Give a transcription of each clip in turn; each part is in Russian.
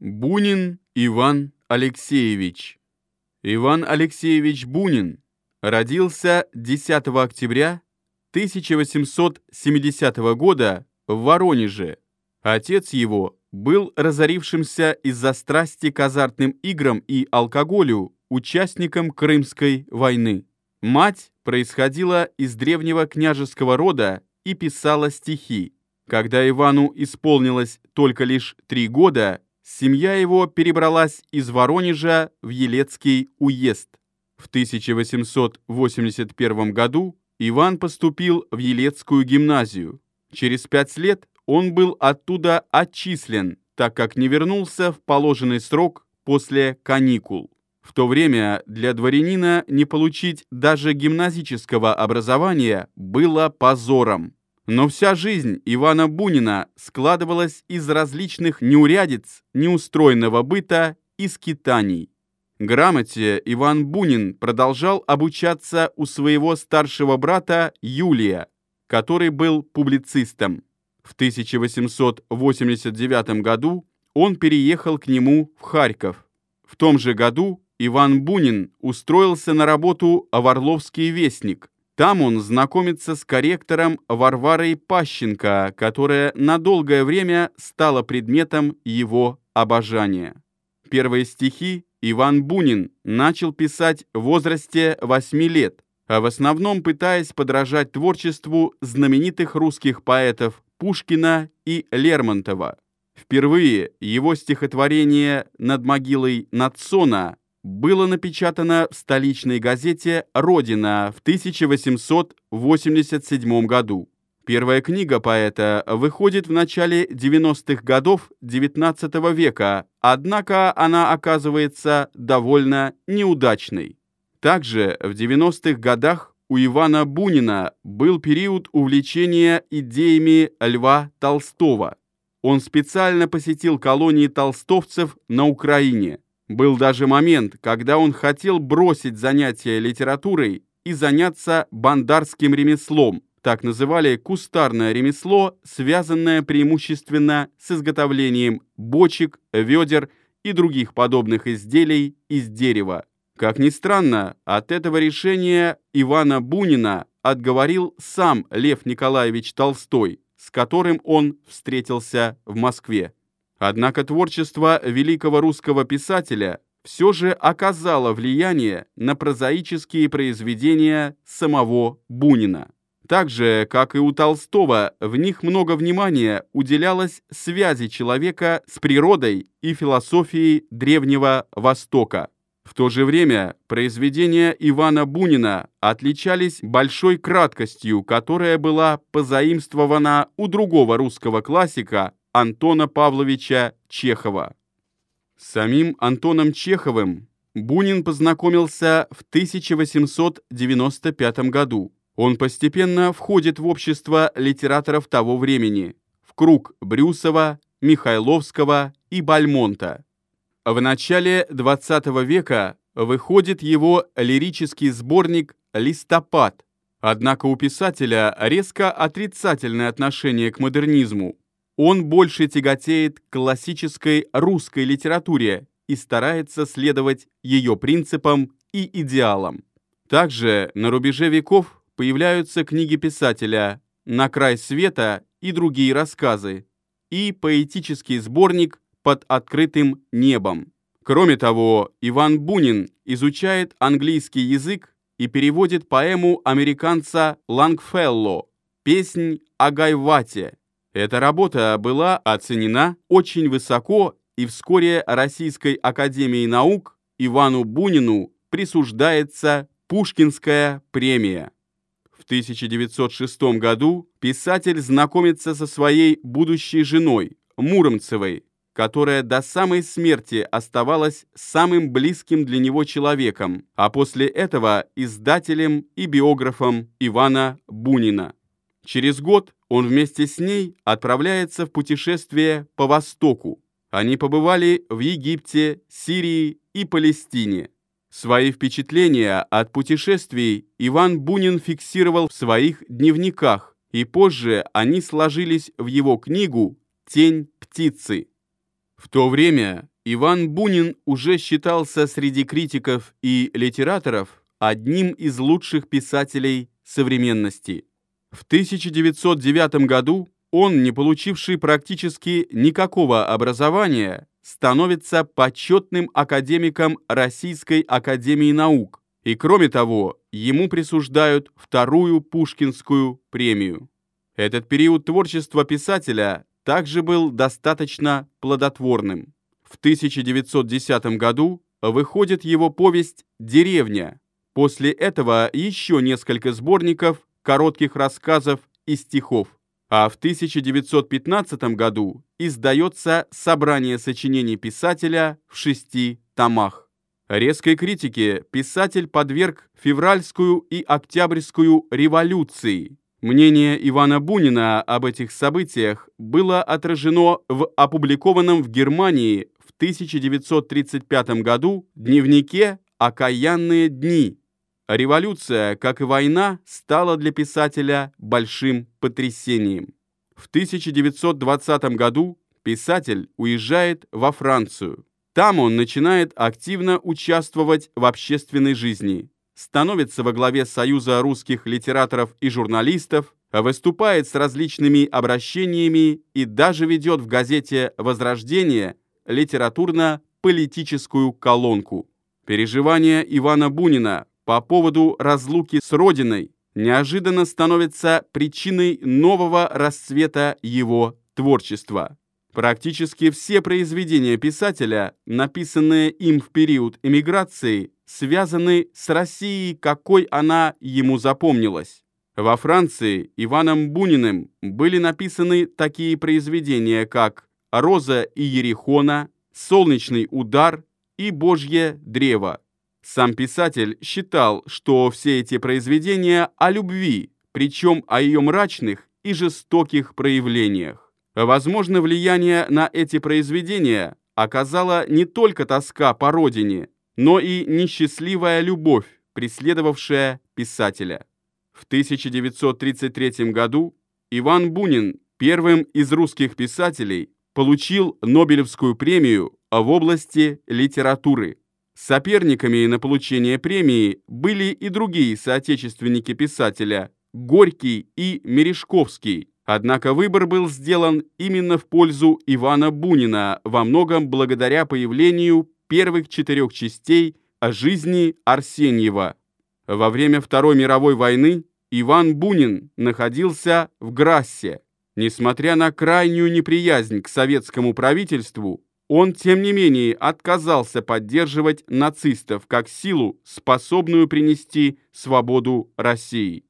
Бунин Иван Алексеевич Иван Алексеевич Бунин родился 10 октября 1870 года в Воронеже. Отец его был разорившимся из-за страсти к азартным играм и алкоголю участником Крымской войны. Мать происходила из древнего княжеского рода и писала стихи. Когда Ивану исполнилось только лишь три года, семья его перебралась из Воронежа в Елецкий уезд. В 1881 году Иван поступил в Елецкую гимназию. Через пять лет он был оттуда отчислен, так как не вернулся в положенный срок после каникул. В то время для дворянина не получить даже гимназического образования было позором. Но вся жизнь Ивана Бунина складывалась из различных неурядиц, неустроенного быта и скитаний. Грамоте Иван Бунин продолжал обучаться у своего старшего брата Юлия, который был публицистом. В 1889 году он переехал к нему в Харьков. В том же году Иван Бунин устроился на работу в Орловский вестник – там он знакомится с корректором Варварой Пащенко, которая на долгое время стала предметом его обожания. Первые стихи Иван Бунин начал писать в возрасте 8 лет, а в основном пытаясь подражать творчеству знаменитых русских поэтов Пушкина и Лермонтова. Впервые его стихотворение «Над могилой Нацона» было напечатано в столичной газете «Родина» в 1887 году. Первая книга поэта выходит в начале 90-х годов XIX века, однако она оказывается довольно неудачной. Также в 90-х годах у Ивана Бунина был период увлечения идеями Льва Толстого. Он специально посетил колонии толстовцев на Украине – был даже момент, когда он хотел бросить занятия литературой и заняться бандарским ремеслом, так называли кустарное ремесло, связанное преимущественно с изготовлением бочек, ведер и других подобных изделий из дерева. Как ни странно, от этого решения Ивана Бунина отговорил сам Лев Николаевич Толстой, с которым он встретился в Москве. Однако творчество великого русского писателя все же оказало влияние на прозаические произведения самого Бунина. Так же, как и у Толстого, в них много внимания уделялось связи человека с природой и философией Древнего Востока. В то же время произведения Ивана Бунина отличались большой краткостью, которая была позаимствована у другого русского классика Антона Павловича Чехова. С самим Антоном Чеховым Бунин познакомился в 1895 году. Он постепенно входит в общество литераторов того времени, в круг Брюсова, Михайловского и Бальмонта. В начале XX века выходит его лирический сборник «Листопад», однако у писателя резко отрицательное отношение к модернизму. Он больше тяготеет к классической русской литературе и старается следовать ее принципам и идеалам. Также на рубеже веков появляются книги писателя «На край света» и другие рассказы, и поэтический сборник «Под открытым небом». Кроме того, Иван Бунин изучает английский язык и переводит поэму американца Лангфелло «Песнь о Гайвате», эта работа была оценена очень высоко, и вскоре Российской Академией Наук Ивану Бунину присуждается Пушкинская премия. В 1906 году писатель знакомится со своей будущей женой, Муромцевой, которая до самой смерти оставалась самым близким для него человеком, а после этого издателем и биографом Ивана Бунина. Через год он вместе с ней отправляется в путешествие по Востоку. Они побывали в Египте, Сирии и Палестине. Свои впечатления от путешествий Иван Бунин фиксировал в своих дневниках, и позже они сложились в его книгу «Тень птицы». В то время Иван Бунин уже считался среди критиков и литераторов одним из лучших писателей современности. В 1909 году он, не получивший практически никакого образования, становится почетным академиком Российской академии наук, и кроме того, ему присуждают вторую Пушкинскую премию. Этот период творчества писателя также был достаточно плодотворным. В 1910 году выходит его повесть «Деревня». После этого еще несколько сборников коротких рассказов и стихов. А в 1915 году издается собрание сочинений писателя в шести томах. Резкой критике писатель подверг февральскую и октябрьскую революции. Мнение Ивана Бунина об этих событиях было отражено в опубликованном в Германии в 1935 году дневнике «Окаянные дни», Революция, как и война, стала для писателя большим потрясением. В 1920 году писатель уезжает во Францию. Там он начинает активно участвовать в общественной жизни, становится во главе Союза русских литераторов и журналистов, выступает с различными обращениями и даже ведет в газете «Возрождение» литературно-политическую колонку. Переживания Ивана Бунина по поводу разлуки с родиной неожиданно становится причиной нового расцвета его творчества. Практически все произведения писателя, написанные им в период эмиграции, связаны с Россией, какой она ему запомнилась. Во Франции Иваном Буниным были написаны такие произведения, как «Роза и Ерехона», «Солнечный удар» и «Божье древо». Сам писатель считал, что все эти произведения о любви, причем о ее мрачных и жестоких проявлениях. Возможно, влияние на эти произведения оказала не только тоска по родине, но и несчастливая любовь, преследовавшая писателя. В 1933 году Иван Бунин, первым из русских писателей, получил Нобелевскую премию в области литературы. Соперниками на получение премии были и другие соотечественники писателя Горький и Мережковский. Однако выбор был сделан именно в пользу Ивана Бунина, во многом благодаря появлению первых четырех частей о жизни Арсеньева. Во время Второй мировой войны Иван Бунин находился в Грассе. Несмотря на крайнюю неприязнь к советскому правительству, он, тем не менее, отказался поддерживать нацистов как силу, способную принести свободу России.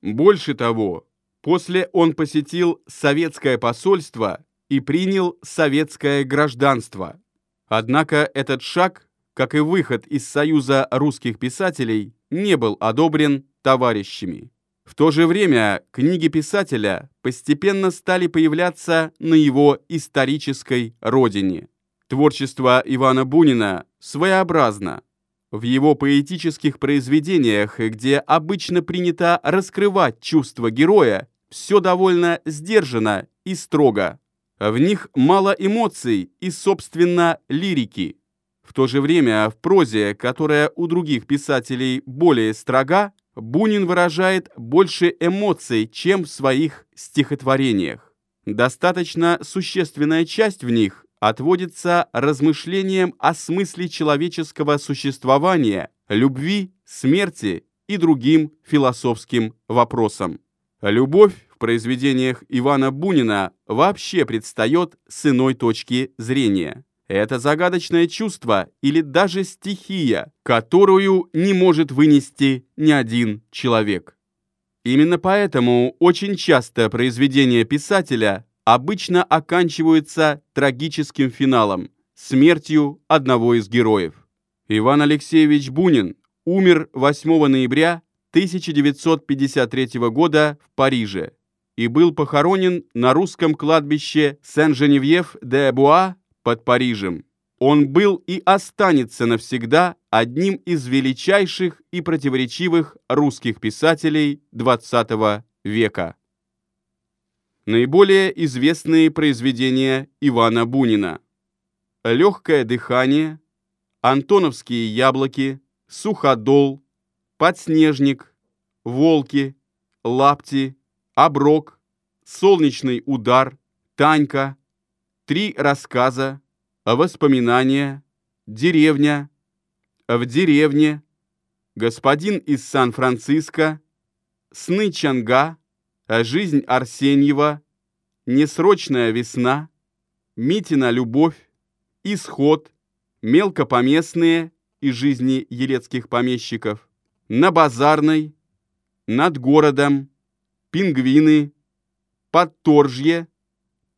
Больше того, после он посетил советское посольство и принял советское гражданство. Однако этот шаг, как и выход из Союза русских писателей, не был одобрен товарищами. В то же время книги писателя постепенно стали появляться на его исторической родине. Творчество Ивана Бунина своеобразно. В его поэтических произведениях, где обычно принято раскрывать чувства героя, все довольно сдержано и строго. В них мало эмоций и, собственно, лирики. В то же время в прозе, которая у других писателей более строга, Бунин выражает больше эмоций, чем в своих стихотворениях. Достаточно существенная часть в них отводится размышлениям о смысле человеческого существования, любви, смерти и другим философским вопросам. Любовь в произведениях Ивана Бунина вообще предстает с иной точки зрения. Это загадочное чувство или даже стихия, которую не может вынести ни один человек. Именно поэтому очень часто произведения писателя обычно оканчиваются трагическим финалом – смертью одного из героев. Иван Алексеевич Бунин умер 8 ноября 1953 года в Париже и был похоронен на русском кладбище Сен-Женевьев-де-Буа под Парижем. Он был и останется навсегда одним из величайших и противоречивых русских писателей XX века. Наиболее известные произведения Ивана Бунина. «Легкое дыхание», «Антоновские яблоки», «Суходол», «Подснежник», «Волки», «Лапти», «Оброк», «Солнечный удар», «Танька», «Три рассказа», «Воспоминания», «Деревня», «В деревне», «Господин из Сан-Франциско», «Сны Чанга», «Жизнь Арсеньева», «Несрочная весна», «Митина любовь», «Исход», «Мелкопоместные» и жизни елецких помещиков, «На базарной», «Над городом», «Пингвины», «Подторжье»,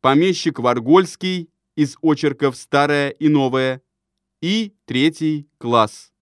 «Помещик Варгольский» из очерков «Старое и новое» и третий класс.